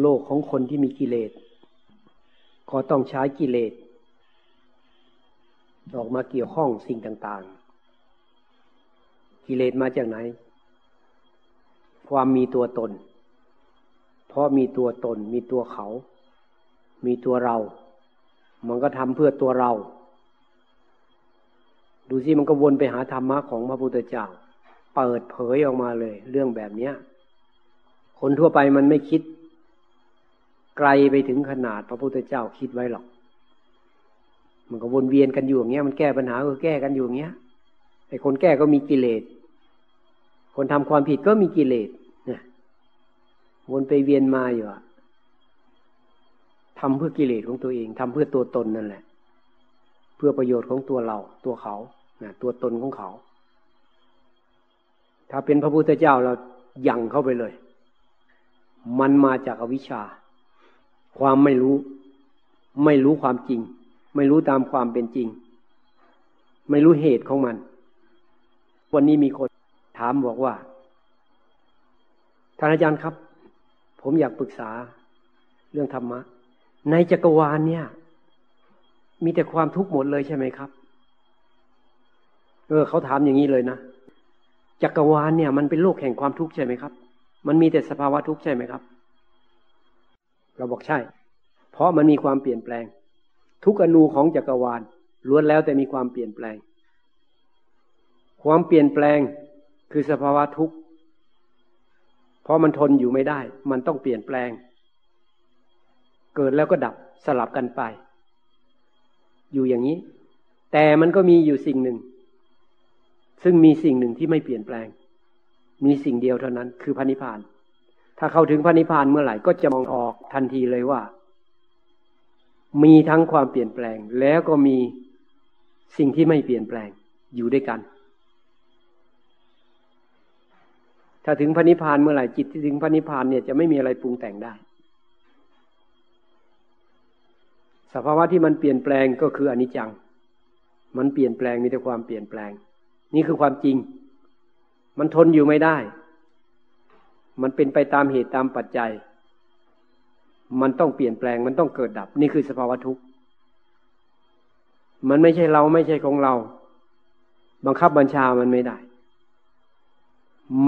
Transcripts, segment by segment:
โลกของคนที่มีกิเลส ก็ต้องใช้กิเลส ออกมาเกี่ยวข้องสิ่งต่าง ๆ กิเลสมาจากไหน ความมีตัวตน เพราะมีตัวตน มีตัวเขา มีตัวเรา มันก็ทำเพื่อตัวเรา ดูสิมันก็วนไปหาธรรมะของพระพุทธเจ้า เปิดเผยออกมาเลย เรื่องแบบนี้คนทั่วไปมันไม่คิด ไกลไปถึงขนาดพระพุทธเจ้าคิดไว้หรอก มันก็วนเวียนกันอยู่อย่างเงี้ย มันแก้ปัญหาก็แก้กันอยู่อย่างเงี้ยไอ้คนแก้ก็มีกิเลส คนทำความผิดก็มีกิเลสเนี่ยวนไปเวียนมาอยู่อะทำเพื่อกิเลสของตัวเองทำเพื่อตัวตนนั่นแหละ เพื่อประโยชน์ของตัวเรา ตัวเขานะตัวตนของเขา ถ้าเป็นพระพุทธเจ้าเรายั่งเข้าไปเลย มันมาจากอวิชชา ความไม่รู้ ไม่รู้ความจริง ไม่รู้ตามความเป็นจริง ไม่รู้เหตุของมัน วันนี้มีคนถามบอกว่าท่านอาจารย์ครับ ผมอยากปรึกษาเรื่องธรรมะ ในจักรวาลเนี่ย มีแต่ความทุกข์หมดเลยใช่ไหมครับ เออเขาถามอย่างนี้เลยนะจักรวาลเนี่ย มันเป็นโลกแห่งความทุกข์ใช่ไหมครับ มันมีแต่สภาวะทุกข์ใช่ไหมครับ เราบอกใช่ เพราะมันมีความเปลี่ยนแปลง ทุกอนูของจักรวาลล้วนแล้วแต่มีความเปลี่ยนแปลง ความเปลี่ยนแปลงคือสภาวะทุกข์ เพราะมันทนอยู่ไม่ได้ มันต้องเปลี่ยนแปลง เกิดแล้วก็ดับสลับกันไป อยู่อย่างนี้ แต่มันก็มีอยู่สิ่งหนึ่ง ซึ่งมีสิ่งหนึ่งที่ไม่เปลี่ยนแปลง มีสิ่งเดียวเท่านั้น คือพระนิพพาน ถ้าเข้าถึงพระนิพพานเมื่อไหร่ก็จะมองออกทันทีเลยว่า มีทั้งความเปลี่ยนแปลง แล้วก็มีสิ่งที่ไม่เปลี่ยนแปลงอยู่ด้วยกัน ถ้าถึงพระนิพพานเมื่อไหร่จิตที่ถึงพระนิพพานเนี่ยจะไม่มีอะไรปรุงแต่งได้ สภาวะที่มันเปลี่ยนแปลงก็คืออนิจจัง มันเปลี่ยนแปลงมีแต่ความเปลี่ยนแปลง นี่คือความจริง มันทนอยู่ไม่ได้ มันเป็นไปตามเหตุตามปัจจัย มันต้องเปลี่ยนแปลง มันต้องเกิดดับ นี่คือสภาวะทุกข์ มันไม่ใช่เราไม่ใช่ของเรา บังคับบัญชามันไม่ได้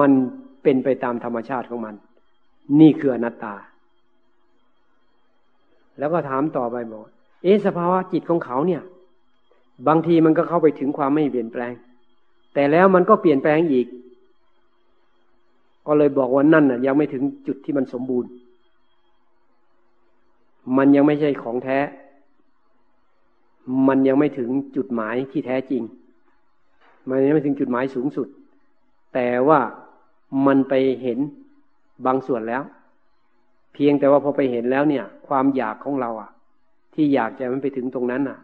มันเป็นไปตามธรรมชาติของมัน นี่คืออนัตตา แล้วก็ถามต่อไปบอก เอ๊สภาวะจิตของเขาเนี่ย บางทีมันก็เข้าไปถึงความไม่เปลี่ยนแปลง แต่แล้วมันก็เปลี่ยนแปลงอีก ก็เลยบอกว่านั่นน่ะ ยังไม่ถึงจุดที่มันสมบูรณ์ มันยังไม่ใช่ของแท้ มันยังไม่ถึงจุดหมายที่แท้จริง มันยังไม่ถึงจุดหมายสูงสุด แต่ว่ามันไปเห็นบางส่วนแล้ว เพียงแต่ว่าพอไปเห็นแล้วเนี่ย ความอยากของเราอะ ที่อยากจะมันไปถึงตรงนั้นอะ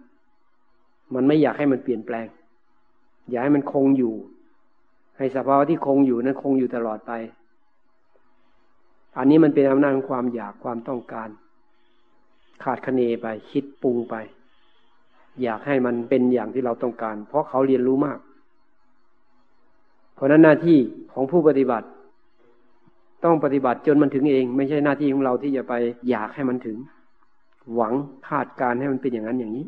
มันไม่อยากให้มันเปลี่ยนแปลง อยากให้มันคงอยู่ ให้สภาวะที่คงอยู่นั้นคงอยู่ตลอดไป อันนี้มันเป็นอำนาจของความอยากความต้องการ ขาดคะเนไป คิดปรุงไป อยากให้มันเป็นอย่างที่เราต้องการ เพราะเขาเรียนรู้มาก เพราะนั้นหน้าที่ของผู้ปฏิบัติ ต้องปฏิบัติจนมันถึงเอง ไม่ใช่หน้าที่ของเราที่จะไป อยากให้มันถึง หวังคาดการให้มันเป็นอย่างนั้นอย่างนี้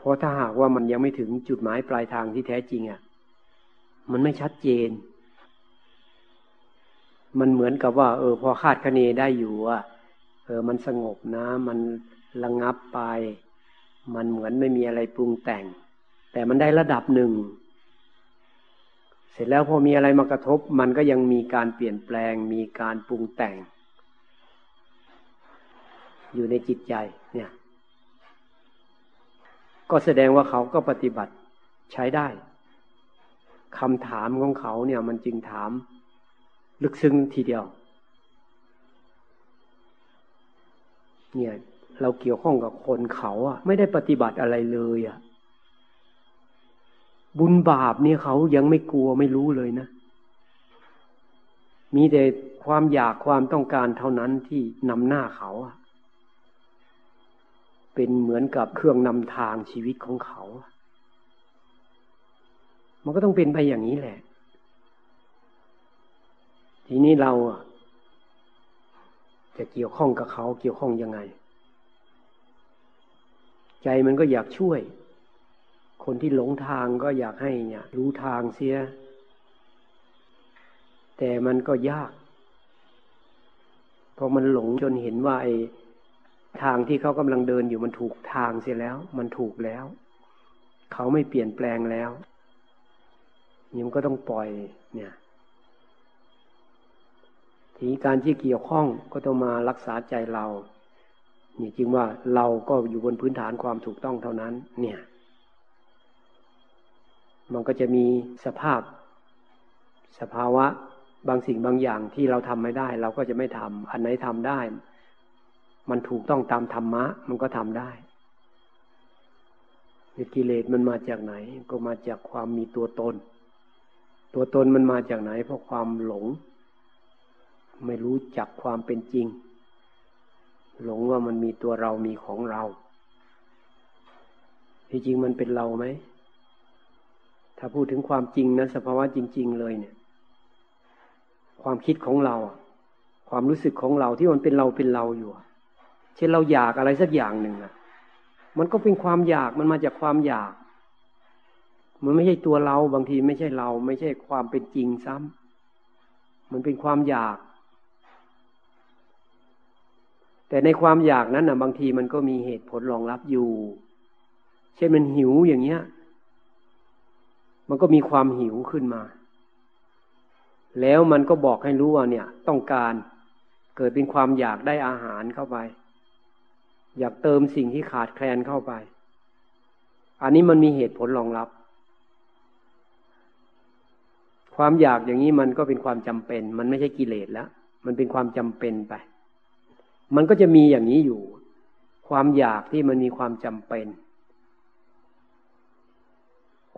เพราะถ้าหากว่ามันยังไม่ถึงจุดหมายปลายทางที่แท้จริงอะ่ะ มันไม่ชัดเจน มันเหมือนกับว่า เออ พอคาดคะเนได้อยู่อะ เออ มันสงบนะ มันระงงับไป มันเหมือนไม่มีอะไรปรุงแต่ง แต่มันได้ระดับหนึ่ง เสร็จแล้วพอมีอะไรมากระทบ มันก็ยังมีการเปลี่ยนแปลง มีการปรุงแต่ง อยู่ในจิตใจเนี่ย ก็แสดงว่าเขาก็ปฏิบัติใช้ได้คำถามของเขาเนี่ยมันจึงถาม ลึกซึ้งทีเดียว เนี่ยเราเกี่ยวข้องกับคนเขาอะไม่ได้ปฏิบัติอะไรเลยอะบุญบาปเนี่ยเขายังไม่กลัวไม่รู้เลยนะ มีแต่ความอยากความต้องการเท่านั้นที่นำหน้าเขาอะ เป็นเหมือนกับเครื่องนำทางชีวิตของเขา มันก็ต้องเป็นไปอย่างนี้แหละ ทีนี้เราจะเกี่ยวข้องกับเขาเกี่ยวข้องยังไง ใจมันก็อยากช่วย คนที่หลงทางก็อยากให้เนี่ย รู้ทางเสีย แต่มันก็ยาก เพราะมันหลงจนเห็นว่าไอ้ ทางที่เขากำลังเดินอยู่มันถูกทางเสียแล้ว มันถูกแล้ว เขาไม่เปลี่ยนแปลงแล้วนี่มันก็ต้องปล่อยเนี่ยทีการที่เกี่ยวข้องก็ต้องมารักษาใจเรานี่จึงว่าเราก็อยู่บนพื้นฐานความถูกต้องเท่านั้น เนี่ย มันก็จะมีสภาพ สภาวะบางสิ่งบางอย่างที่เราทำไม่ได้ เราก็จะไม่ทำอันไหนทำได้ มันถูกต้องตามธรรมะ มันก็ทำได้กิเลสมันมาจากไหน ก็มาจากความมีตัวตน ตัวตนมันมาจากไหน เพราะความหลง ไม่รู้จักความเป็นจริง หลงว่ามันมีตัวเรามีของเรา ที่จริงมันเป็นเราไหม ถ้าพูดถึงความจริงนะสภาวะจริง ๆ เลยเนี่ย ความคิดของเรา ความรู้สึกของเราที่มันเป็นเราเป็นเราอยู่ เช่นเราอยากอะไรสักอย่างหนึ่งอะมันก็เป็นความอยากมันมาจากความอยาก มันไม่ใช่ตัวเราบางทีไม่ใช่เรา ไม่ใช่ความเป็นจริงซ้ำมันเป็นความอยาก แต่ในความอยากนั้นนะบางทีมันก็มีเหตุผลรองรับอยู่ เช่นมันหิวอย่างเงี้ย มันก็มีความหิวขึ้นมา แล้วมันก็บอกให้รู้ว่าเนี่ย ต้องการเกิดเป็นความอยากได้อาหารเข้าไป อยากเติมสิ่งที่ขาดแคลนเข้าไป อันนี้มันมีเหตุผลรองรับ ความอยากอย่างนี้มันก็เป็นความจำเป็น มันไม่ใช่กิเลสแล้ว มันเป็นความจำเป็นไป มันก็จะมีอย่างนี้อยู่ ความอยากที่มันมีความจำเป็น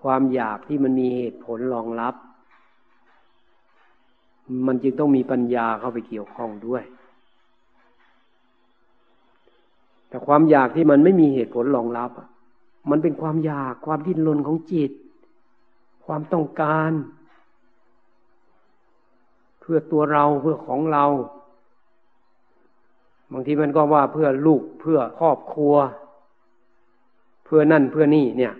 ความอยากที่มันมีเหตุผลรองรับ มันจึงต้องมีปัญญาเข้าไปเกี่ยวข้องด้วย แต่ความอยากที่มันไม่มีเหตุผลรองรับมันเป็นความอยากความดิ้นรนของจิต ความต้องการ เพื่อตัวเราเพื่อของเรา บางทีมันก็ว่าเพื่อลูกเพื่อครอบครัว เพื่อนั่นเพื่อนี่เนี่ย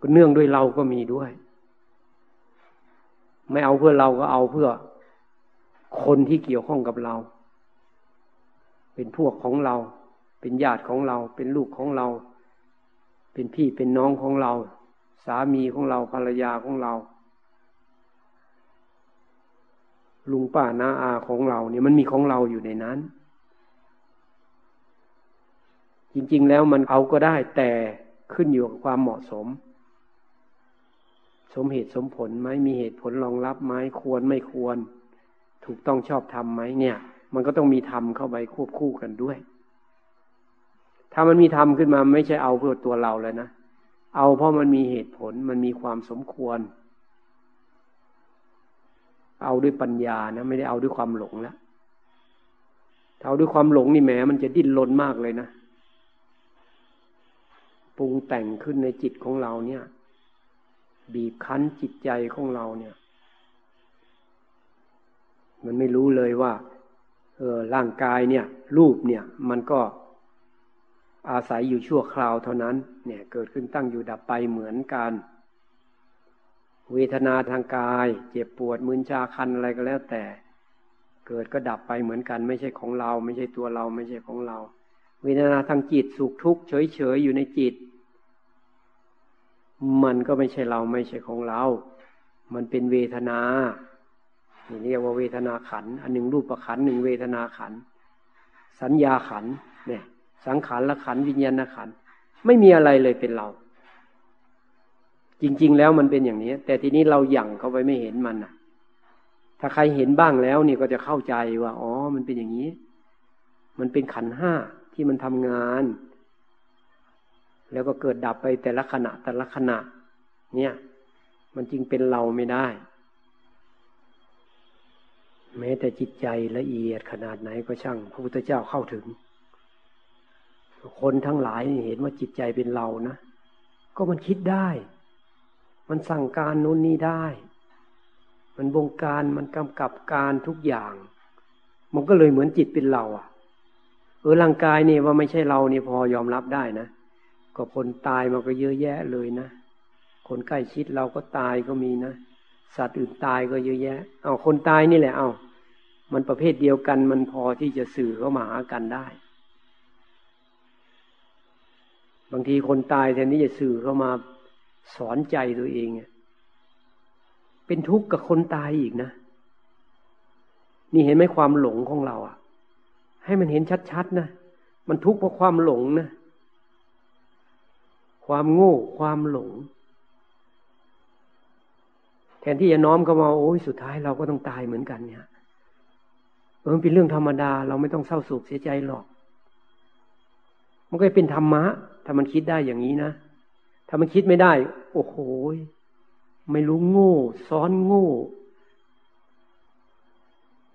ก็เนื่องด้วยเราก็มีด้วย ไม่เอาเพื่อเราก็เอาเพื่อคนที่เกี่ยวข้องกับเรา เป็นพวกของเรา เป็นญาติของเรา เป็นลูกของเรา เป็นพี่เป็นน้องของเรา สามีของเราภรรยาของเรา ลุงป้าน้าอาของเราเนี่ยมันมีของเราอยู่ในนั้น จริง ๆ แล้วมันเอาก็ได้แต่ขึ้นอยู่กับความเหมาะสม สมเหตุสมผลไหมมีเหตุผลรองรับไหมควรไม่ควร ถูกต้องชอบทำไหมเนี่ย มันก็ต้องมีธรรมเข้าไปควบคู่กันด้วย ถ้ามันมีธรรมขึ้นมาไม่ใช่เอาเพื่อตัวเราแล้วนะ เอาเพราะมันมีเหตุผล มันมีความสมควร เอาด้วยปัญญานะ ไม่ได้เอาด้วยความหลงแล้วถ้าเอาด้วยความหลงนี่แหมมันจะดิ้นรนมากเลยนะปรุงแต่งขึ้นในจิตของเราเนี่ย บีบคั้นจิตใจของเราเนี่ย มันไม่รู้เลยว่า ออร่างกายเนี่ย รูปเนี่ย มันก็อาศัยอยู่ชั่วคราวเท่านั้น เนี่ย เกิดขึ้นตั้งอยู่ดับไปเหมือนกัน เวทนาทางกาย เจ็บปวดมึนชาคันอะไรก็แล้วแต่ เกิดก็ดับไปเหมือนกัน ไม่ใช่ของเรา ไม่ใช่ตัวเรา ไม่ใช่ของเรา เวทนาทางจิตสุขทุกข์เฉยเฉยอยู่ในจิต มันก็ไม่ใช่เราไม่ใช่ของเรา มันเป็นเวทนา นี่เรียกว่าเวทนาขัน อันหนึ่งรูปขันหนึ่งเวทนาขัน สัญญาขันเนี่ยสังขารละขันวิญญาณขัน ไม่มีอะไรเลยเป็นเรา จริง ๆ แล้วมันเป็นอย่างนี้ แต่ทีนี้เราหยั่งเข้าไปไม่เห็นมันนะถ้าใครเห็นบ้างแล้วนี่ก็จะเข้าใจว่า อ๋อ มันเป็นอย่างนี้ มันเป็นขันห้าที่มันทำงาน แล้วก็เกิดดับไปแต่ละขณะแต่ละขณะ เนี่ย มันจึงเป็นเราไม่ได้ แม้แต่จิตใจละเอียดขนาดไหนก็ช่าง พระพุทธเจ้าเข้าถึง คนทั้งหลายเห็นว่าจิตใจเป็นเรานะ ก็มันคิดได้ มันสั่งการนู้นนี้ได้ มันบงการมันกำกับการทุกอย่าง มันก็เลยเหมือนจิตเป็นเราอะเออร่างกายนี่ว่าไม่ใช่เรานี่พอยอมรับได้นะ ก็คนตายมันก็เยอะแยะเลยนะ คนใกล้ชิดเราก็ตายก็มีนะ สัตว์อื่นตายก็เยอะแยะ เอาคนตายนี่แหละ เอามันประเภทเดียวกัน มันพอที่จะสื่อเข้ามาหากันได้ บางทีคนตายแทนที่จะสื่อเข้ามาสอนใจตัวเองเป็นทุกข์กับคนตายอีกนะ นี่เห็นไหมความหลงของเราอะ ให้มันเห็นชัดๆนะ มันทุกข์เพราะความหลงนะ ความโง่ ความหลง แทนที่จะน้อมเข้ามาโอ้ยสุดท้ายเราก็ต้องตายเหมือนกันเนี่ยเออเป็นเรื่องธรรมดา เราไม่ต้องเศร้าโศกเสียใจหรอก มันก็เป็นธรรมะ ถ้ามันคิดได้อย่างนี้นะถ้ามันคิดไม่ได้ โอ้โหไม่รู้โง่ ซ้อนโง่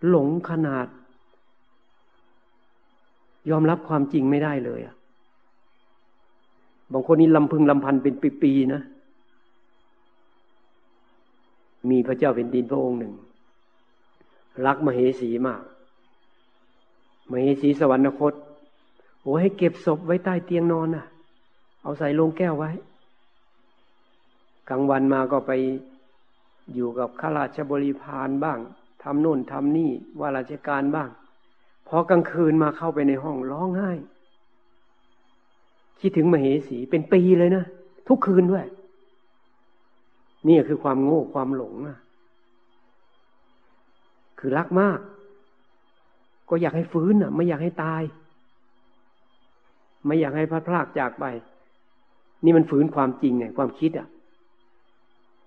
หลงขนาด ยอมรับความจริงไม่ได้เลยอะบางคนนี่ลำพึงลำพันเป็นปีๆนะ มีพระเจ้าเป็นดินพระองค์หนึ่ง รักมเหสีมาก มเหสีสวรรคตโอ้ให้เก็บศพไว้ใต้เตียงนอนน่ะ เอาใส่ลงแก้วไว้ กลางวันมาก็ไปอยู่กับข้าราชบริพารบ้างทำโน่นทำนี่ว่าราชการบ้างพอกลางคืนมาเข้าไปในห้องร้องไห้ คิดถึงมเหสีเป็นปีเลยนะ ทุกคืนด้วย นี่คือความโง่ความหลงอะคือรักมาก ก็อยากให้ฟื้นอะไม่อยากให้ตาย ไม่อยากให้พลาดพลากจากไป นี่มันฝืนความจริงไงความคิดอะ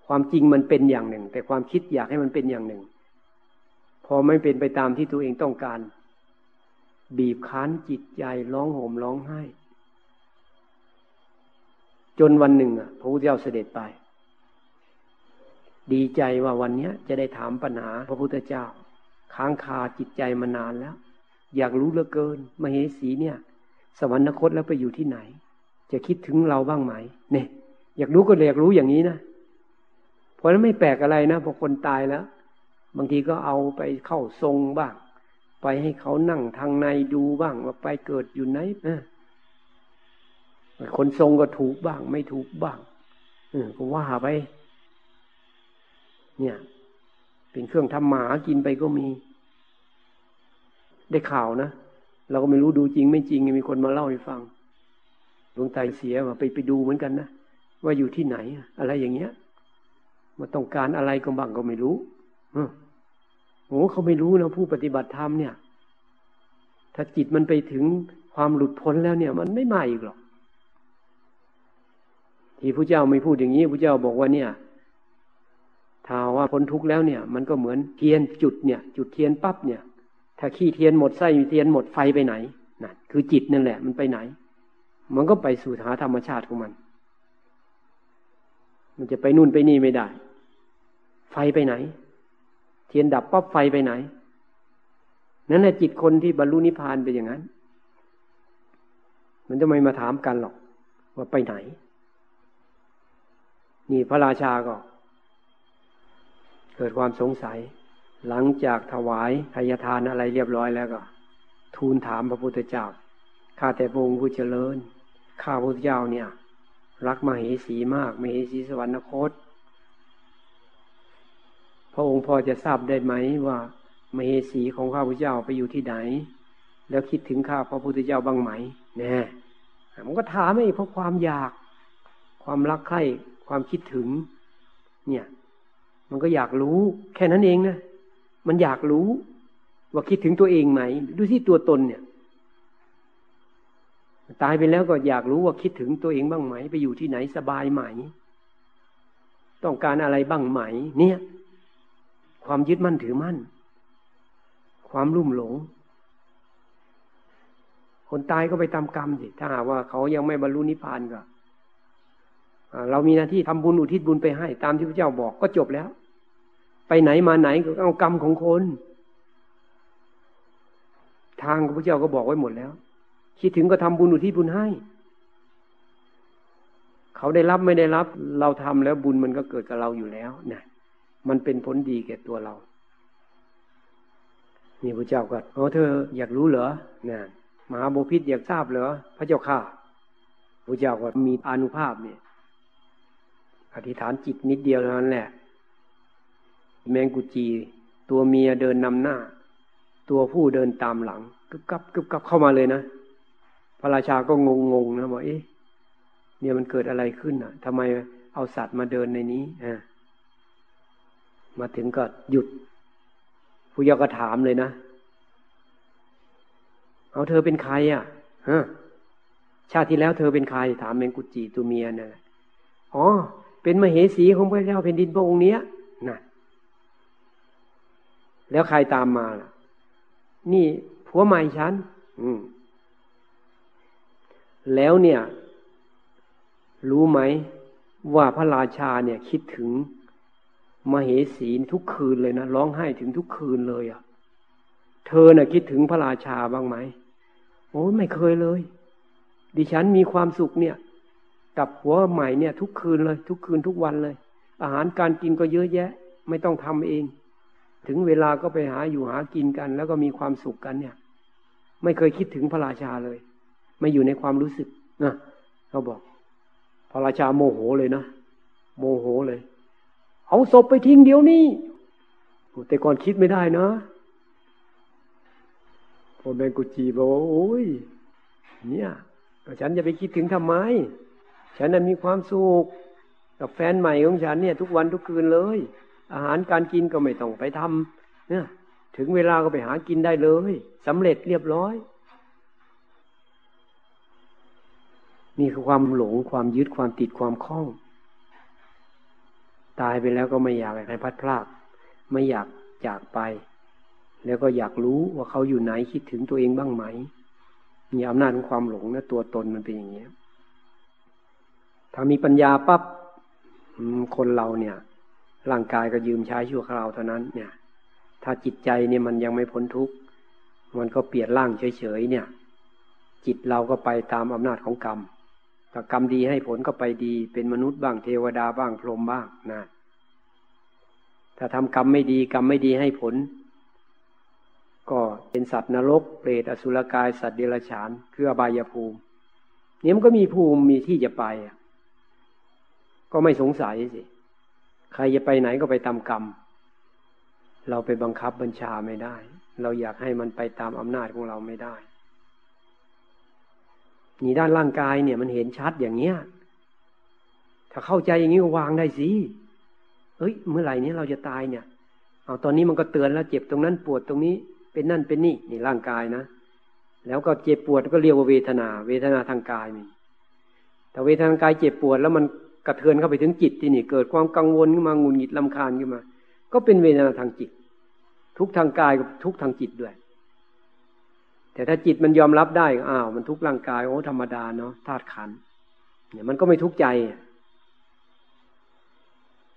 ความจริงมันเป็นอย่างหนึ่ง แต่ความคิดอยากให้มันเป็นอย่างหนึ่ง พอไม่เป็นไปตามที่ตัวเองต้องการ บีบคั้นจิตใจร้องโหมร้องไห้ จนวันหนึ่งอะพระพุทธเจ้าเสด็จไป ดีใจว่าวันนี้จะได้ถามปัญหาพระพุทธเจ้า ค้างคาจิตใจมานานแล้ว อยากรู้เหลือเกิน มเหสีเนี่ย สวรรคตแล้วไปอยู่ที่ไหน จะคิดถึงเราบ้างไหมเนี่ย อยากรู้ก็เลยอยากรู้อย่างนี้นะเพราะนั้นไม่แปลกอะไรนะพอคนตายแล้ว บางทีก็เอาไปเข้าทรงบ้าง ไปให้เขานั่งทางในดูบ้าง ว่าไปเกิดอยู่ไหนคนทรงก็ถูกบ้าง ไม่ถูกบ้างก็ว่าไป เนี่ย เป็นเครื่องทำหมากินไปก็มี ได้ข่าวนะเราก็ไม่รู้ดูจริงไม่จริงมีคนมาเล่าให้ฟังหลวงตาเสียมาไปไปดูเหมือนกันนะว่าอยู่ที่ไหน อะไรอย่างเงี้ยมาต้องการอะไรก็บังก็ไม่รู้โอ้เขาไม่รู้นะผู้ปฏิบัติธรรมเนี่ย ถ้าจิตมันไปถึงความหลุดพ้นแล้วเนี่ย มันไม่มาอีกหรอกที่พระเจ้าไม่พูดอย่างนี้พระเจ้าบอกว่าเนี่ย ถ้าว่าพ้นทุกข์แล้วเนี่ย มันก็เหมือนเทียนจุดเนี่ย จุดเทียนปั๊บเนี่ย ถ้าขี้เทียนหมดไส้เทียนหมดไฟไปไหนนั่นคือจิตนั่นแหละ มันไปไหน มันก็ไปสู่หาธรรมชาติของมัน มันจะไปนู่นไปนี่ไม่ได้ ไฟไปไหน เทียนดับปั๊บไฟไปไหน นั่นแหละจิตคนที่บรรลุนิพพานเป็นอย่างนั้น มันจะไม่มาถามกันหรอก ว่าไปไหน นี่พระราชาก็ เกิดความสงสัย หลังจากถวายทายทานอะไรเรียบร้อยแล้วก็ ทูลถามพระพุทธเจ้าข้าแต่พระองค์ผู้เจริญข้าพระพุทธเจ้าเนี่ย รักมเหสีมากมเหสีสวรรคต พระองค์พอจะทราบได้ไหมว่ามเหสีของข้าพุทธเจ้าไปอยู่ที่ไหน แล้วคิดถึงข้าพระพุทธเจ้าบ้างไหมแน่มันก็ถามไม่เพราะความอยาก ความรักใคร่ความคิดถึง เนี่ย มันก็อยากรู้ แค่นั้นเองนะมันอยากรู้ ว่าคิดถึงตัวเองไหม ดูที่ตัวตนเนี่ย ตายไปแล้วก็อยากรู้ว่าคิดถึงตัวเองบ้างไหม ไปอยู่ที่ไหนสบายไหม ต้องการอะไรบ้างไหม เนี่ย ความยึดมั่นถือมั่น ความรุ่มหลง คนตายก็ไปตามกรรมสิถ้าหากว่าเขายังไม่บรรลุนิพพานก็เรามีหน้าที่ทำบุญอุทิศบุญไปให้ ตามที่พระเจ้าบอกก็จบแล้ว ไปไหนมาไหนก็เอากรรมของคน ทางพระเจ้าก็บอกไว้หมดแล้ว คิดถึงก็ทำบุญอุทิศบุญให้ เขาได้รับไม่ได้รับ เราทำแล้วบุญมันก็เกิดกับเราอยู่แล้วนะมันเป็นผลดีแก่ตัวเรา นี่พระเจ้าก็อ๋อเธออยากรู้เหรอนี่ยมหาโบพิษอยากทราบเหรอพระเจ้าข้าพระเจ้าก็มีอนุภาพเนี่ยอธิษฐานจิตนิดเดียวเท่านั้นแหละ แมงกุจี ตัวเมียเดินนำหน้า ตัวผู้เดินตามหลังกึบกับกึบกับเข้ามาเลยนะ พระราชาก็งงงนะบอกเอ๊ะเนี่ยมันเกิดอะไรขึ้นอะทำไมเอาสัตว์มาเดินในนี้อ่ามาถึงก็หยุดผู้ยาก็ถามเลยนะ เอาเธอเป็นใครอะฮะชาติที่แล้วเธอเป็นใคร ถามเมงกุจิตัวเมียนะ่ะอ๋อ เป็นมเหสีของพระเจ้าแผ่นดินพระองค์เนี้ย แล้วใครตามมาล่ะนี่ผัวใหม่ฉันอืมแล้วเนี่ย รู้ไหมว่าพระราชาเนี่ย คิดถึงมเหสีทุกคืนเลยนะร้องไห้ถึงทุกคืนเลยอะ่ะ เธอน่ะ คิดถึงพระราชาบ้างไหมโอ้ไม่เคยเลย ดิฉันมีความสุขเนี่ย กับหัวใหม่เนี่ย ทุกคืนเลย ทุกคืนทุกวันเลย อาหารการกินก็เยอะแยะ ไม่ต้องทำเอง ถึงเวลาก็ไปหาอยู่หากินกัน แล้วก็มีความสุขกันเนี่ย ไม่เคยคิดถึงพระราชาเลย ไม่อยู่ในความรู้สึกนะเขาบอก พระราชาโมโหเลยนะโมโหเลย เอาศพไปทิ้งเดี๋ยวนี้แต่ก่อนคิดไม่ได้นะพอแมงกุจีบอกว่าโอ้ยเนี่ยฉันจะไปคิดถึงทำไม ฉันน่ะมีความสุขกับแฟนใหม่ของฉันเนี่ย ทุกวันทุกคืนเลย อาหารการกินก็ไม่ต้องไปทำเนี่ยถึงเวลาก็ไปหากินได้เลยสำเร็จเรียบร้อย นี่คือความหลงความยึดความติดความคล้อง ตายไปแล้วก็ไม่อยากให้พัดพลากไม่อยากจากไป แล้วก็อยากรู้ว่าเขาอยู่ไหนคิดถึงตัวเองบ้างไหมมีอำนาจของความหลงนะตัวตนมันเป็นอย่างนี้ถ้ามีปัญญาปับ๊บคนเราเนี่ย ร่างกายก็ยืมใช้ชั่วคราวเท่านั้นเนี่ย ถ้าจิตใจเนี่ยมันยังไม่พ้นทุกข์มันก็เปลี่ยนร่างเฉยๆเนี่ย จิตเราก็ไปตามอำนาจของกรรมถ้ากรรมดีให้ผลก็ไปดีเป็นมนุษย์บ้างเทวดาบ้างพรหมบ้างนะถ้าทำกรรมไม่ดีกรรมไม่ดีให้ผล ก็เป็นสัตว์นรก เปรตอสุรกาย สัตว์เดรัจฉานคืออบายภูมิเนี่ยมันก็มีภูมิมีที่จะไปก็ไม่สงสัยสิ ใครจะไปไหนก็ไปตามกรรม เราไปบังคับบัญชาไม่ได้ เราอยากให้มันไปตามอำนาจของเราไม่ได้นี่ด้านร่างกายเนี่ยมันเห็นชัดอย่างเนี้ย ถ้าเข้าใจอย่างนี้ก็วางได้สิเฮ้ย เมื่อไหร่นี้เราจะตายเนี่ย เอาตอนนี้มันก็เตือนแล้ว เจ็บตรงนั้นปวดตรงนี้ เป็นนั่นเป็นนี่นี่ร่างกายนะ แล้วก็เจ็บปวดก็เรียกว่าเวทนา เวทนาทางกายมีแต่เวทนาทางกายเจ็บปวดแล้วมัน กระเทือนเข้าไปถึงจิตที่นี่ เกิดความกังวลขึ้นมางุนหงิดลำคาญขึ้นมา ก็เป็นเวทนาทางจิต ทุกทางกายกับทุกทางจิตด้วย แต่ถ้าจิตมันยอมรับได้อ้าวมันทุกร่างกายโอ้ธรรมดาเนาะธาตุขันเนี่ยมันก็ไม่ทุกข์ใจ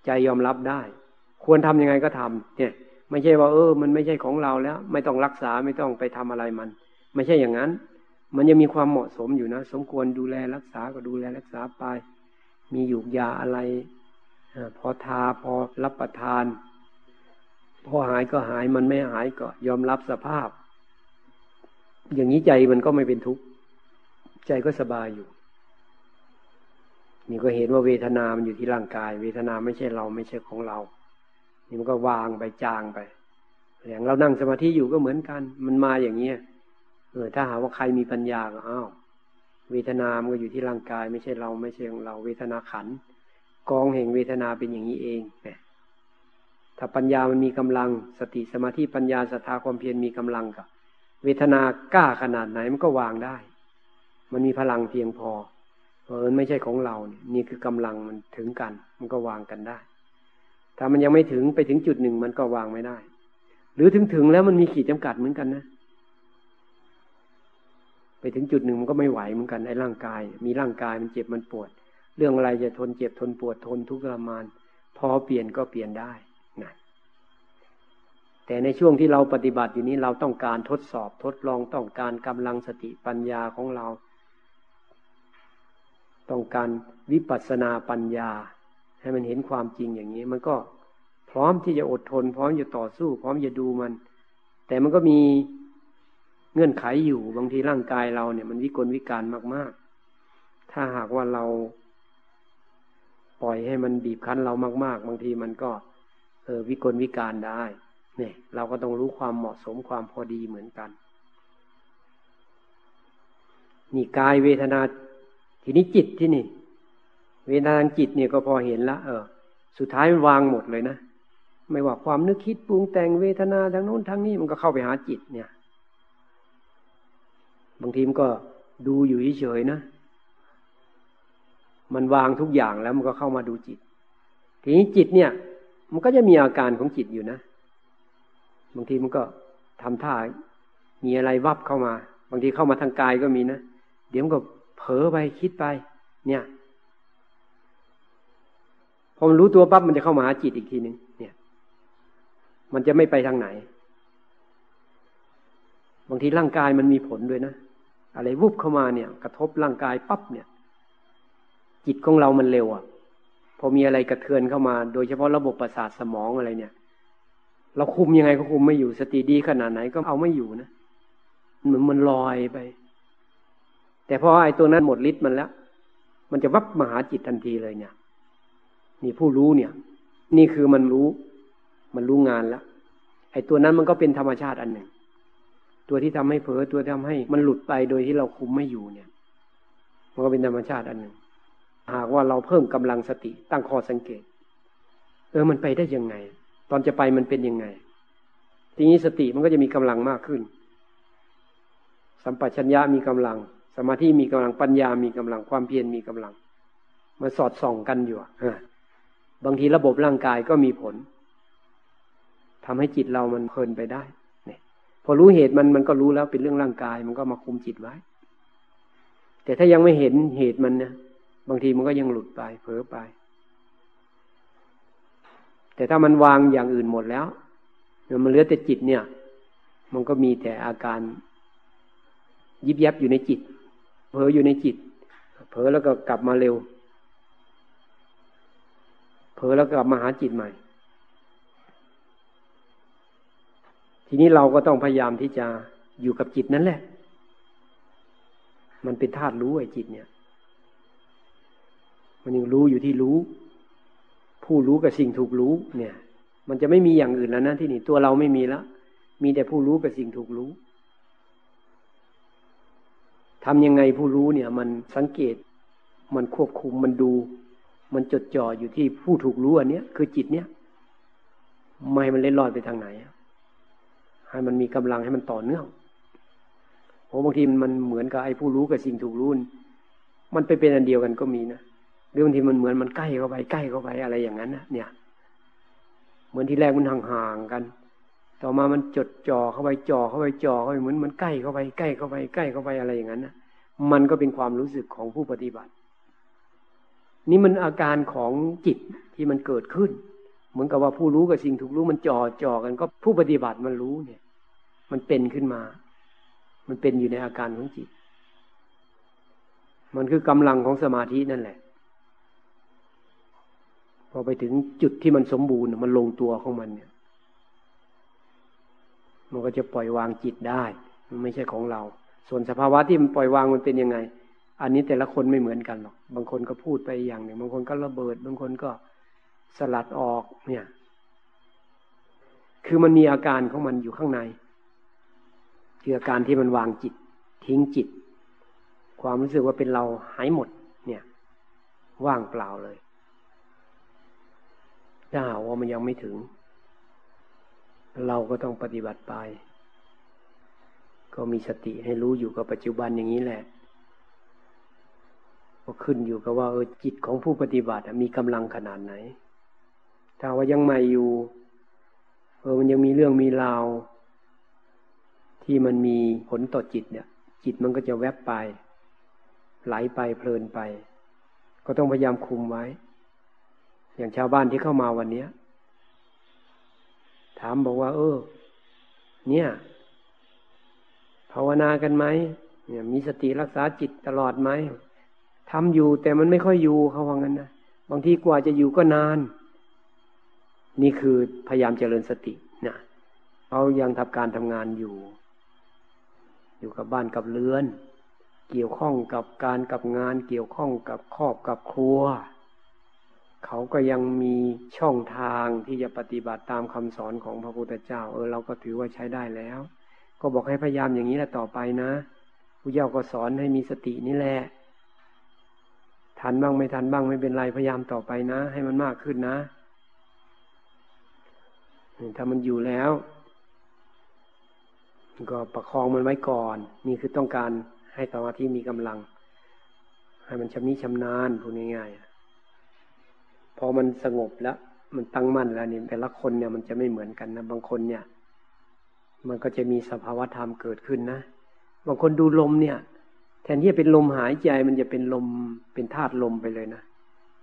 ใจยอมรับได้ ควรทํำยังไงก็ทำเนี่ย ไม่ใช่ว่า เออ มันไม่ใช่ของเราแล้ว ไม่ต้องรักษาไม่ต้องไปทำอะไรมัน ไม่ใช่อย่างนั้น มันยังมีความเหมาะสมอยู่นะ สมควรดูแลรักษาก็ดูแลรักษาไป มีอยู่ยาอะไรพอทาพอรับประทาน พอหายก็หายมันไม่หายก็ยอมรับสภาพ อย่างนี้ใจมันก็ไม่เป็นทุกข์ใจก็สบายอยู่ นี่ก็เห็นว่าเวทนา มันอยู่ที่ร่างกาย เวทนาไม่ใช่เราไม่ใช่ของเรา นี่มันก็วางไปจางไปอย่างเรานั่งสมาธิอยู่ก็เหมือนกัน มันมาอย่างเนี้ยเออถ้าหาว่าใครมีปัญญาก็อ้าว เวทนามันก็อยู่ที่ร่างกาย ไม่ใช่เราไม่ใช่ของเราเวทนาขัน กองแห่งเวทนาเป็นอย่างนี้เองถ้าปัญญามันมีกำลัง สติสมาธิปัญญาศรัทธาความเพียรมีกำลังกับเวทนากล้าขนาดไหนมันก็วางได้ มันมีพลังเพียงพอเออไม่ใช่ของเราเนี่ยนี่คือกำลังมันถึงกัน มันก็วางกันได้ ถ้ามันยังไม่ถึงไปถึงจุดหนึ่งมันก็วางไม่ได้ หรือถึงถึงแล้วมันมีขีดจำกัดเหมือนกันนะ ไปถึงจุดหนึ่งมันก็ไม่ไหวเหมือนกันไอ้ร่างกาย มีร่างกายมันเจ็บมันปวด เรื่องอะไรจะทนเจ็บทนปวดทนทุกข์ทรมาน พอเปลี่ยนก็เปลี่ยนได้นะแต่ในช่วงที่เราปฏิบัติอยู่นี้เราต้องการทดสอบทดลองต้องการกำลังสติปัญญาของเรา ต้องการวิปัสสนาปัญญา ให้มันเห็นความจริงอย่างนี้ มันก็พร้อมที่จะอดทน พร้อมจะต่อสู้ พร้อมจะดูมัน แต่มันก็มี เงื่อนไขอยู่บางทีร่างกายเราเนี่ย มันวิกลวิการมาก ๆ ถ้าหากว่าเรา ปล่อยให้มันบีบคั้นเรามาก ๆ บางทีมันก็ เออวิกลวิการได้ เนี่ย เราก็ต้องรู้ความเหมาะสมความพอดีเหมือนกัน นี่กายเวทนาทีนี้จิตที่นี่ เวทนาจิตเนี่ยก็พอเห็นละเออ สุดท้ายมันวางหมดเลยนะไม่ว่าความนึกคิดปรุงแต่งเวทนาทางโน้นทางนี้มันก็เข้าไปหาจิตเนี่ย บางทีมันก็ดูอยู่เฉยๆนะ มันวางทุกอย่างแล้วมันก็เข้ามาดูจิต ทีนี้จิตเนี่ย มันก็จะมีอาการของจิตอยู่นะ บางทีมันก็ทำท่ามีอะไรวับเข้ามา บางทีเข้ามาทางกายก็มีนะ เดี๋ยวมันก็เผลอไปคิดไป เนี่ยพอมันรู้ตัวปั๊บมันจะเข้ามาหาจิตอีกทีหนึ่งเนี่ย มันจะไม่ไปทางไหน บางทีร่างกายมันมีผลด้วยนะ อะไรวุบเข้ามาเนี่ย กระทบร่างกายปั๊บเนี่ย จิตของเรามันเร็วอะ พอมีอะไรกระเทือนเข้ามา โดยเฉพาะระบบประสาทสมองอะไรเนี่ย เราคุมยังไงก็คุมไม่อยู่สติดีขนาดไหนก็เอาไม่อยู่นะเหมือนมันลอยไป แต่พอไอ้ตัวนั้นหมดฤทธิ์มันแล้ว มันจะวับมาหาจิตทันทีเลยเนี่ย นี่ผู้รู้เนี่ย นี่คือมันรู้ มันรู้งานแล้วไอ้ตัวนั้นมันก็เป็นธรรมชาติอันหนึ่ง ตัวที่ทำให้เผลอตัวทำให้มันหลุดไปโดยที่เราคุมไม่อยู่เนี่ย มันก็เป็นธรรมชาติอันหนึ่ง หากว่าเราเพิ่มกำลังสติตั้งข้อสังเกต เออมันไปได้ยังไง ตอนจะไปมันเป็นยังไง ทีนี้สติมันก็จะมีกำลังมากขึ้น สัมปชัญญะมีกำลัง สมาธิมีกำลังปัญญามีกำลังความเพียรมีกำลังมันสอดส่องกันอยู่อะบางทีระบบร่างกายก็มีผลทำให้จิตเรามันเพลินไปได้ พอรู้เหตุมันมันก็รู้แล้วเป็นเรื่องร่างกาย มันก็มาคุมจิตไว้ แต่ถ้ายังไม่เห็นเหตุมันเนี่ยบางทีมันก็ยังหลุดไปเผลอไป แต่ถ้ามันวางอย่างอื่นหมดแล้วมันเหลือแต่จิตเนี่ย มันก็มีแต่อาการ ยิบยับอยู่ในจิต เผลออยู่ในจิต เผลอแล้วก็กลับมาเร็ว เผลอแล้วกลับมาหาจิตใหม่ ทีนี้เราก็ต้องพยายามที่จะอยู่กับจิตนั่นแหละ มันเป็นธาตุรู้ไอ้จิตเนี่ย มันยังรู้อยู่ที่รู้ ผู้รู้กับสิ่งถูกรู้ เนี่ย มันจะไม่มีอย่างอื่นแล้วนะที่นี่ตัวเราไม่มีแล้วมีแต่ผู้รู้กับสิ่งถูกรู้ทำยังไงผู้รู้เนี่ย มันสังเกต มันควบคุมมันดู มันจดจ่ออยู่ที่ผู้ถูกรู้อันเนี้ยคือจิตเนี้ยไม่มันเล่นลอยไปทางไหน ให้มันมีกำลังให้มันต่อเนื่องโอ้บางทีมันเหมือนกับไอ้ผู้รู้กับสิ่งถูกรู้มันไปเป็นอันเดียวกันก็มีนะหรือบางทีมันเหมือนมันใกล้เข้าไปใกล้เข้าไปอะไรอย่างนั้นนะเนี่ย เหมือนที่แรกมันห่างๆกัน ต่อมามันจดจ่อเข้าไปจ่อเข้าไปจ่อเข้าไปเหมือนมันใกล้เข้าไปใกล้เข้าไปใกล้เข้าไปอะไรอย่างนั้นนะมันก็เป็นความรู้สึกของผู้ปฏิบัติ นี่มันอาการของจิตที่มันเกิดขึ้น เหมือนกับว่าผู้รู้กับสิ่งถูกรู้มันจ่อจ่อกัน ก็ผู้ปฏิบัติมันรู้เนี่ย มันเป็นขึ้นมา มันเป็นอยู่ในอาการของจิต มันคือกำลังของสมาธินั่นแหละ พอไปถึงจุดที่มันสมบูรณ์มันลงตัวของมันเนี่ย มันก็จะปล่อยวางจิตได้ มันไม่ใช่ของเรา ส่วนสภาวะที่มันปล่อยวางมันเป็นยังไง อันนี้แต่ละคนไม่เหมือนกันหรอก บางคนก็พูดไปอย่างหนึ่ง บางคนก็ระเบิด บางคนก็สลัดออกเนี่ย คือมันมีอาการของมันอยู่ข้างใน คืออาการที่มันวางจิต ทิ้งจิต ความรู้สึกว่าเป็นเราหายหมด เนี่ย ว่างเปล่าเลยถ้าหาว่ามันยังไม่ถึง เราก็ต้องปฏิบัติไป ก็มีสติให้รู้อยู่กับปัจจุบันอย่างนี้แหละ ก็ขึ้นอยู่กับว่าเออจิตของผู้ปฏิบัติมีกำลังขนาดไหน ถ้าว่ายังใหม่อยู่ เออมันยังมีเรื่องมีราว ที่มันมีผลต่อจิตเนี่ย จิตมันก็จะแวบไป ไหลไปเพลินไป ก็ต้องพยายามคุมไว้ อย่างชาวบ้านที่เข้ามาวันนี้ถามบอกว่า เออ เนี่ย ภาวนากันไหมเนี่ยมีสติรักษาจิตตลอดไหมทำอยู่แต่มันไม่ค่อยอยู่เขาว่างั้นนะบางทีกว่าจะอยู่ก็นาน นี่คือพยายามเจริญสตินะเขายังทำการทำงานอยู่ อยู่กับบ้านกับเรือน เกี่ยวข้องกับการกับงาน เกี่ยวข้องกับครอบกับครัว เขาก็ยังมีช่องทางที่จะปฏิบัติตามคำสอนของพระพุทธเจ้า เออเราก็ถือว่าใช้ได้แล้ว ก็บอกให้พยายามอย่างนี้แหละต่อไปนะผู้เจ้าก็สอนให้มีสตินี่แหละทันบ้างไม่ทันบ้างไม่เป็นไรพยายามต่อไปนะ ให้มันมากขึ้นนะถ้ามันอยู่แล้ว ก็ประคองมันไว้ก่อน นี่คือต้องการให้สมาธิมีกำลัง ให้มันชำนิชำนาญพูดง่ายๆพอมันสงบแล้ว มันตั้งมั่นแล้วนี่แต่ละคนเนี่ยมันจะไม่เหมือนกันนะบางคนเนี่ย มันก็จะมีสภาวะธรรมเกิดขึ้นนะบางคนดูลมเนี่ย แทนที่จะเป็นลมหายใจมันจะเป็นลมเป็นธาตุลมไปเลยนะ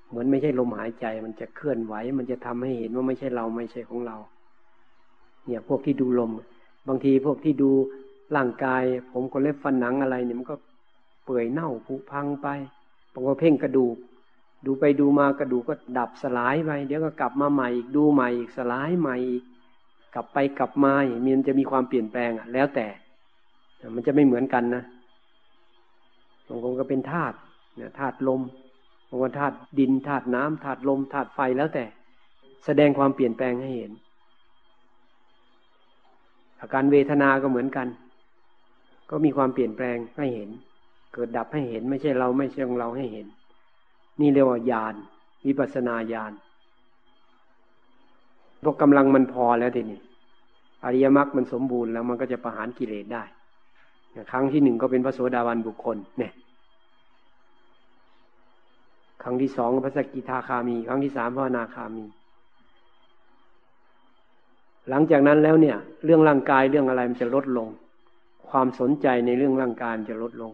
เหมือนไม่ใช่ลมหายใจ มันจะเคลื่อนไหว มันจะทำให้เห็นว่าไม่ใช่เราไม่ใช่ของเรา เนี่ย พวกที่ดูลม บางทีพวกที่ดูร่างกาย ผมก็เล็บฟันหนังอะไรเนี่ยมันก็เปื่อยเน่าผุพังไปบางคนเพ่งกระดูก ดูไปดูมากระดูกก็ดับสลายไปเดี๋ยวก็กลับมาใหม่อีกดูใหม่อีกสลายใหม่กลับไปกลับมาอย่างมันจะมีความเปลี่ยนแปลงอะ แล้วแต่ มันจะไม่เหมือนกันนะบางคนก็เป็นธาตุเนี่ยธาตุลมบางคนธาตุดินธาตุน้ำธาตุลมธาตุไฟแล้วแต่ แสดงความเปลี่ยนแปลงให้เห็น อาการเวทนาก็เหมือนกัน ก็มีความเปลี่ยนแปลงให้เห็น เกิดดับให้เห็นไม่ใช่เราไม่ใช่ของเราให้เห็น นี่เรียกว่าญาณวิปัสนาญาณพวกกำลังมันพอแล้วทีนี้อริยมรรคมันสมบูรณ์แล้วมันก็จะประหารกิเลสได้ครั้งที่หนึ่งก็เป็นพระโสดาบันบุคคล เนี่ย ครั้งที่สองพระสกิทาคามี ครั้งที่สามพระนาคามี หลังจากนั้นแล้วเนี่ย เรื่องร่างกายเรื่องอะไรมันจะลดลง ความสนใจในเรื่องร่างกายจะลดลง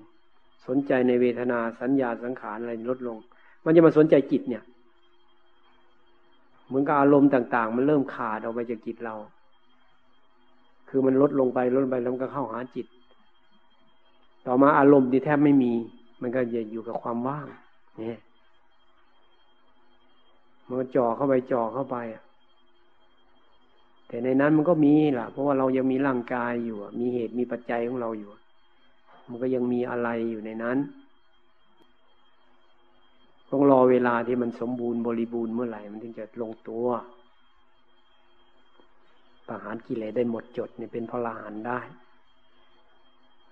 สนใจในเวทนาสัญญาสังขารอะไรลดลง มันจะมาสนใจจิตเนี่ย เหมือนกับอารมณ์ต่าง ๆ มันเริ่มขาดออกไปจากจิตเรา คือมันลดลงไปลดไปแล้วก็เข้าหาจิต ต่อมาอารมณ์ที่แทบไม่มี มันก็จะอยู่กับความว่าง เนี่ยมันจ่อเข้าไปจ่อเข้าไป แต่ในนั้นมันก็มีแหละเพราะว่าเรายังมีร่างกายอยู่ มีเหตุมีปัจจัยของเราอยู่ มันก็ยังมีอะไรอยู่ในนั้น ต้องรอเวลาที่มันสมบูรณ์บริบูรณ์เมื่อไหร่ มันถึงจะลงตัวประหารกิเลสได้หมดจดเนี่ยเป็นพระลาหันได้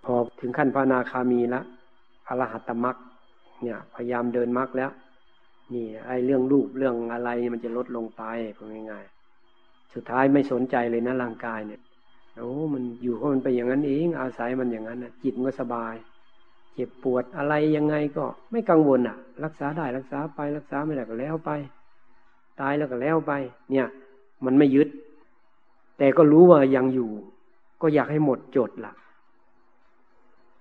พอถึงขั้นพระนาคามีแล้วอรหัตมรักเนี่ย พยายามเดินมรรคแล้ว นี่ไอ้เรื่องรูปเรื่องอะไรมันจะลดลงไปพูดง่าย สุดท้ายไม่สนใจเลยนะร่างกายเนี่ยโอ้มันอยู่ของมันไปอย่างนั้นเองอาศัยมันอย่างนั้นนะจิตมันก็สบาย เจ็บปวดอะไรยังไงก็ ไม่กังวลอะ รักษาได้รักษาไปรักษาไม่ได้ก็แล้วไป ตายแล้วก็แล้วไป เนี่ย มันไม่ยึด แต่ก็รู้ว่ายังอยู่ ก็อยากให้หมดจดละ่ะ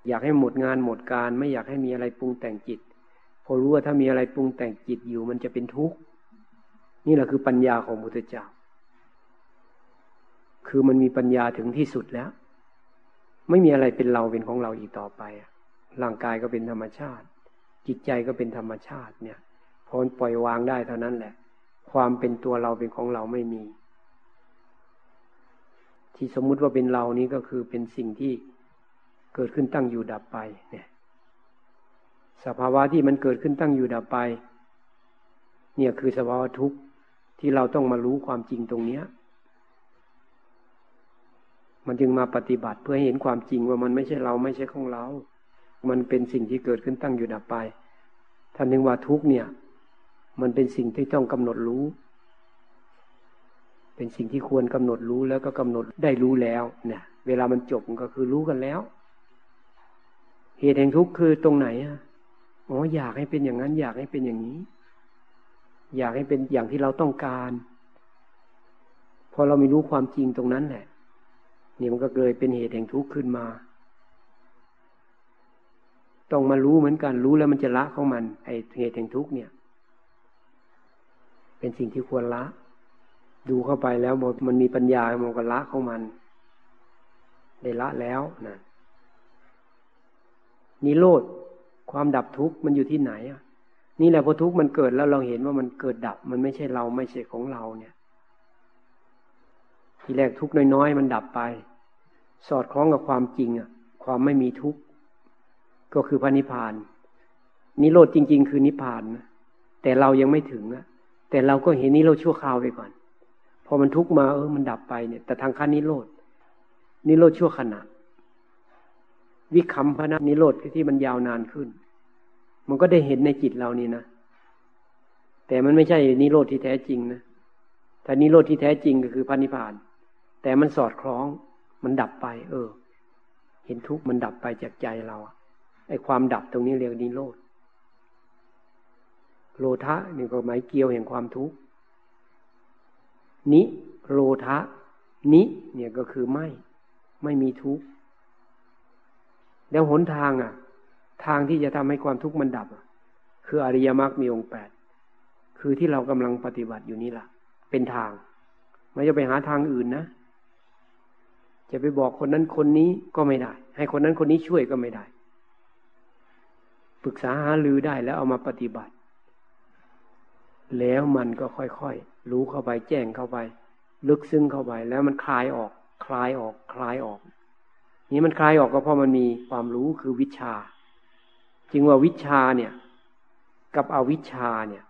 อยากให้หมดงานหมดการ ไม่อยากให้มีอะไรปรุงแต่งจิต พอรู้ว่าถ้ามีอะไรปรุงแต่งจิตอยู่มันจะเป็นทุกข์นี่แหละคือปัญญาของพุทธเจ้า คือมันมีปัญญาถึงที่สุดแล้ว ไม่มีอะไรเป็นเราเป็นของเราอีกต่อไป ร่างกายก็เป็นธรรมชาติ จิตใจก็เป็นธรรมชาติเนี่ยพอปล่อยวางได้เท่านั้นแหละ ความเป็นตัวเราเป็นของเราไม่มี ที่สมมุติว่าเป็นเรานี้ก็คือเป็นสิ่งที่เกิดขึ้นตั้งอยู่ดับไปเนี่ยสภาวะที่มันเกิดขึ้นตั้งอยู่ดับไป เนี่ยคือสภาวะทุกข์ที่เราต้องมารู้ความจริงตรงเนี้ย มันจึงมาปฏิบัติเพื่อให้เห็นความจริงว่ามันไม่ใช่เราไม่ใช่ของเรา มันเป็นสิ่งที่เกิดขึ้นตั้งอยู่ดับไป ท่านนึงว่าทุกเนี่ย มันเป็นสิ่งที่ต้องกำหนดรู้ เป็นสิ่งที่ควรกำหนดรู้แล้วก็กำหนดได้รู้แล้วเนี่ย เวลามันจบมันก็คือรู้กันแล้ว เหตุแห่งทุกข์คือตรงไหนอะอ๋ออยากให้เป็นอย่างนั้น อยากให้เป็นอย่างนี้ อยากให้เป็นอย่างที่เราต้องการ พอเราไม่รู้ความจริงตรงนั้นแหละ นี่มันก็เลยเป็นเหตุแห่งทุกข์ขึ้นมา ต้องมารู้เหมือนกันรู้แล้วมันจะละของมัน ไอเหตุแห่งทุกข์เนี่ย เป็นสิ่งที่ควรละ ดูเข้าไปแล้วมันมีปัญญามันก็ละของมัน ได้ละแล้วนะนิโรธความดับทุกข์มันอยู่ที่ไหนอะนี่แหละพอทุกข์มันเกิดแล้วเราเห็นว่ามันเกิดดับ มันไม่ใช่เราไม่ใช่ของเราเนี่ย ทีแรกทุกข์น้อยๆ มันดับไป สอดคล้องกับความจริงอะ ความไม่มีทุกข์ก็คือพระนิพพาน นิโรธจริง ๆ คือนิพพานนะแต่เรายังไม่ถึงอะแต่เราก็เห็นนิโรธชั่วคราวไปก่อน พอมันทุกข์มาเออมันดับไปเนี่ย แต่ทางขั้นนิโรธนิโรธชั่วขณะวิคัมพนะนิโรธที่มันยาวนานขึ้น มันก็ได้เห็นในจิตเรานี่นะแต่มันไม่ใช่นิโรธที่แท้จริงนะแต่นิโรธที่แท้จริงก็คือพระนิพพาน แต่มันสอดคล้อง มันดับไป เออ เห็นทุกข์มันดับไปจากใจเราไอ้ความดับตรงนี้เรียกนิโรธโลทะนี่ก็หมายเกี่ยวแห่งความทุกข์นิโลทะนิเนี่ยก็คือไม่ ไม่มีทุกข์แล้วหนทางอะ ทางที่จะทำให้ความทุกข์มันดับอะ คืออริยมรรคมีองค์แปดคือที่เรากำลังปฏิบัติอยู่นี่แหละเป็นทาง ไม่จะไปหาทางอื่นนะ จะไปบอกคนนั้นคนนี้ก็ไม่ได้ ให้คนนั้นคนนี้ช่วยก็ไม่ได้ ปรึกษาหาลือได้แล้วเอามาปฏิบัติ แล้วมันก็ค่อยๆรู้เข้าไปแจ้งเข้าไป ลึกซึ้งเข้าไป แล้วมันคลายออก คลายออก คลายออก นี่มันคลายออกก็เพราะมันมีความรู้คือวิชา จึงว่าวิชาเนี่ย กับอวิชาเนี่ย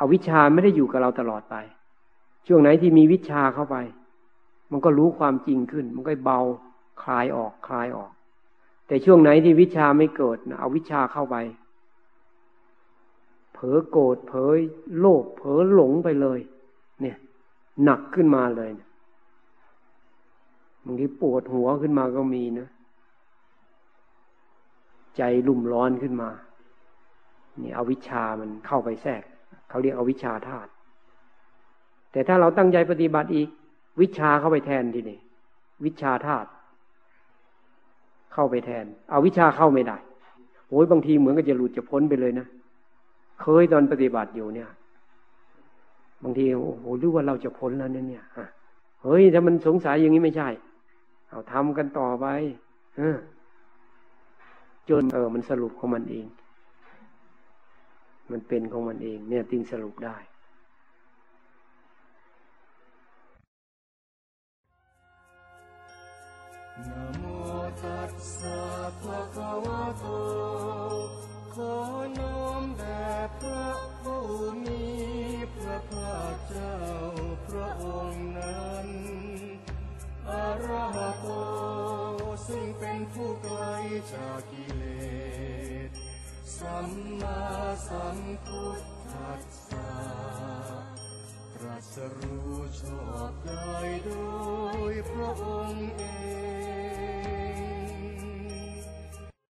อวิชาไม่ได้อยู่กับเราตลอดไป ช่วงไหนที่มีวิชาเข้าไป มันก็รู้ความจริงขึ้น มันก็เบาคลายออกคลายออก แต่ช่วงไหนที่วิชาไม่เกิดนะเอาวิชาเข้าไป เผลอโกรธเผลอโลภเผลอหลงไปเลย เนี่ย หนักขึ้นมาเลยบางทีปวดหัวขึ้นมาก็มีนะ ใจลุ่มร้อนขึ้นมานี่เอาวิชามันเข้าไปแทรก เขาเรียกอวิชาธาตุแต่ถ้าเราตั้งใจปฏิบัติอีก วิชาเข้าไปแทนทีนี้วิชาธาตุเข้าไปแทน เอาวิชาเข้าไม่ได้โอ้ยบางทีเหมือนกับจะหลุดจะพ้นไปเลยนะเคยตอนปฏิบัติอยู่เนี่ย บางทีโอ้โหรู้ว่าเราจะพ้นแล้วเนี่ยเนี่ยเฮ้ยถ้ามันสงสัยอย่างนี้ไม่ใช่ เอาทำกันต่อไปอจนเออ มันสรุปของมันเอง มันเป็นของมันเอง เนี่ยจึงสรุปได้ สสะภะคะวะโตขอน้อมแด่พระผู้มีพระภาคเจ้าพระองค์นั้นอรหโตซึ่งเป็นผู้ไกลจากกิเลส สัมมาสัมพุทธัสสะตรัสรู้ชอบได้โดยพระองค์เอง